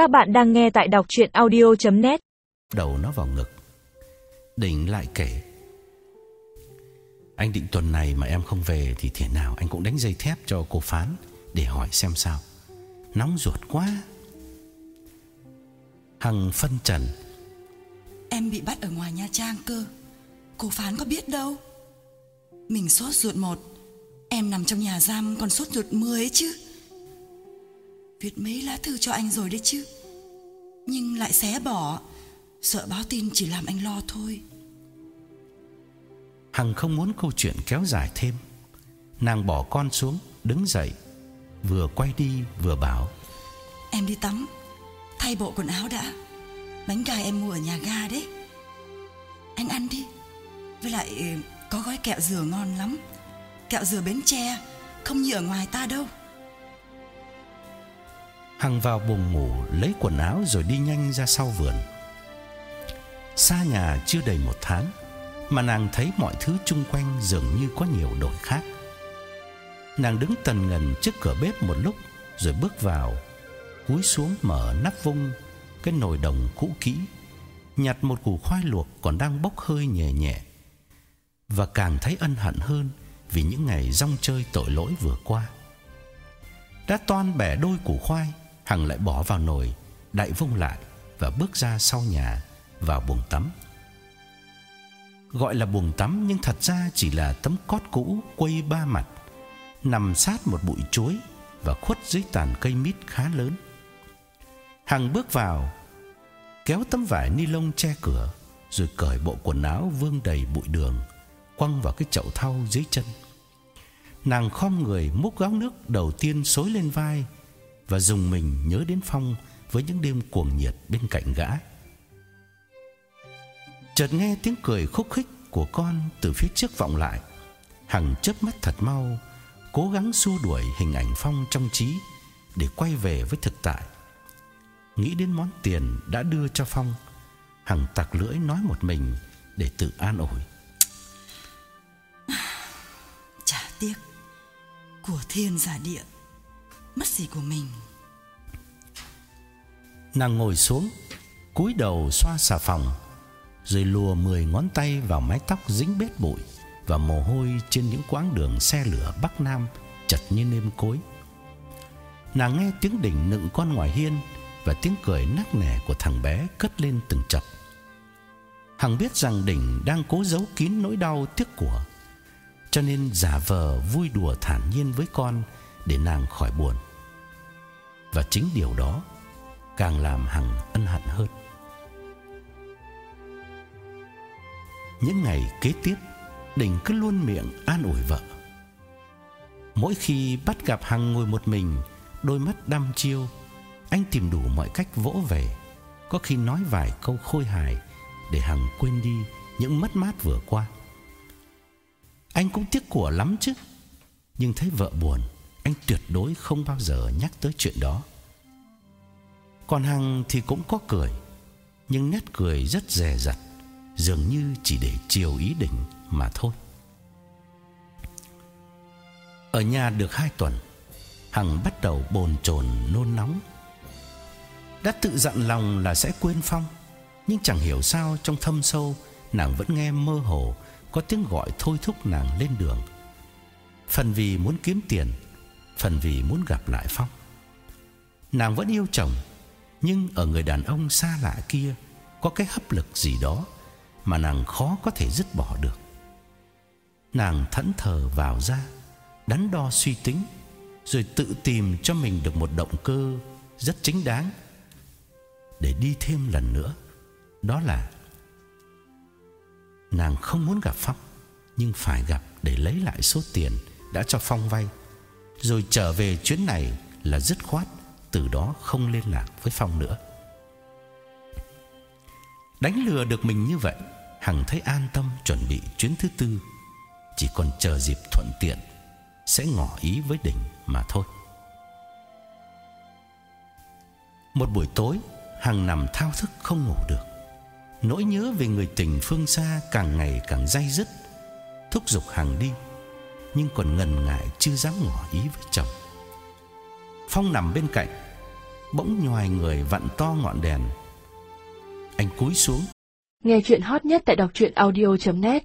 Các bạn đang nghe tại đọc chuyện audio.net Đầu nó vào ngực. Đình lại kể. Anh định tuần này mà em không về Thì thế nào? Anh cũng đánh dây thép cho cô Phán Để hỏi xem sao. Nóng ruột quá. Hằng phân trần. Em bị bắt ở ngoài Nha Trang cơ. Cô Phán có biết đâu? Mình sốt ruột một. Em nằm trong nhà giam còn sốt ruột mười ấy chứ Viết mấy lá thư cho anh rồi đấy chứ. Nhưng lại xé bỏ. Sợ báo tin chỉ làm anh lo thôi. Hằng không muốn câu chuyện kéo dài thêm. Nàng bỏ con xuống Đứng dậy. Vừa quay đi vừa bảo. Em đi tắm. Thay bộ quần áo đã. Bánh gai em mua ở nhà ga đấy. Anh ăn đi. Với lại ừ, có gói kẹo dừa ngon lắm. Kẹo dừa Bến Tre. Không như ở ngoài ta đâu Hằng vào buồng ngủ lấy quần áo rồi đi nhanh ra sau vườn. Xa nhà chưa đầy một tháng mà nàng thấy mọi thứ chung quanh dường như có nhiều đổi khác. Nàng đứng tần ngần trước cửa bếp một lúc rồi bước vào, cúi xuống mở nắp vung cái nồi đồng cũ kỹ, nhặt một củ khoai luộc còn đang bốc hơi nhẹ nhẹ. Và càng thấy ân hận hơn vì những ngày rong chơi tội lỗi vừa qua. Đã toan bẻ đôi củ khoai Hằng lại bỏ vào nồi, đậy vung lại và bước ra sau nhà vào buồng tắm. Gọi là buồng tắm nhưng thật ra chỉ là tấm cót cũ quây ba mặt, nằm sát một bụi chuối và khuất dưới tàn cây mít khá lớn. Hằng bước vào, kéo tấm vải ni lông che cửa, rồi cởi bộ quần áo vương đầy bụi đường, quăng vào cái chậu thau dưới chân. Nàng khom người múc gáo nước đầu tiên xối lên vai và dùng mình nhớ đến Phong với những đêm cuồng nhiệt bên cạnh gã. Chợt nghe tiếng cười khúc khích của con từ phía trước vọng lại. Hằng chớp mắt thật mau, cố gắng xua đuổi hình ảnh Phong trong trí để quay về với thực tại. Nghĩ đến món tiền đã đưa cho Phong, Hằng tặc lưỡi nói một mình để tự an ủi. Chả tiếc Của thiên giả địa Mất gì của mình Nàng ngồi xuống, cúi đầu xoa xà phòng, rồi lùa mười ngón tay vào mái tóc dính bết bụi và mồ hôi trên những quãng đường xe lửa Bắc Nam chật như nêm cối. Nàng nghe tiếng đỉnh nựng con ngoài hiên và tiếng cười nắc nẻ của thằng bé cất lên từng chập. Hằng biết rằng đỉnh đang cố giấu kín nỗi đau tiếc của, cho nên giả vờ vui đùa thản nhiên với con để nàng khỏi buồn. Và chính điều đó càng làm Hằng ân hận hơn. Những ngày kế tiếp, Đình cứ luôn miệng an ủi vợ. Mỗi khi bắt gặp Hằng ngồi một mình, đôi mắt đăm chiêu, anh tìm đủ mọi cách vỗ về, có khi nói vài câu khôi hài để Hằng quên đi những mất mát vừa qua. Anh cũng tiếc của lắm chứ, nhưng thấy vợ buồn, anh tuyệt đối không bao giờ nhắc tới chuyện đó. Còn Hằng thì cũng có cười, nhưng nét cười rất dè dặt, dường như chỉ để chiều ý định mà thôi. Ở nhà được hai tuần, Hằng bắt đầu bồn chồn nôn nóng. Đã tự dặn lòng là sẽ quên Phong, nhưng chẳng hiểu sao trong thâm sâu nàng vẫn nghe mơ hồ có tiếng gọi thôi thúc nàng lên đường. Phần vì muốn kiếm tiền, phần vì muốn gặp lại Phong. Nàng vẫn yêu chồng, nhưng ở người đàn ông xa lạ kia có cái hấp lực gì đó mà nàng khó có thể dứt bỏ được. Nàng thẫn thờ vào ra, đắn đo suy tính, rồi tự tìm cho mình được một động cơ rất chính đáng để đi thêm lần nữa. Đó là nàng không muốn gặp Phong, nhưng phải gặp để lấy lại số tiền đã cho Phong vay, rồi trở về chuyến này là dứt khoát từ đó không liên lạc với Phong nữa. Đánh lừa được mình như vậy, Hằng thấy an tâm chuẩn bị chuyến thứ tư, chỉ còn chờ dịp thuận tiện sẽ ngỏ ý với Đình mà thôi. Một buổi tối, Hằng nằm thao thức không ngủ được. Nỗi nhớ về người tình phương xa càng ngày càng dai dứt, thúc giục Hằng đi, nhưng còn ngần ngại chưa dám ngỏ ý với chồng. Phong nằm bên cạnh, Bỗng nhòi người vặn to ngọn đèn. Anh cúi xuống. Nghe chuyện hot nhất tại đọc audio net.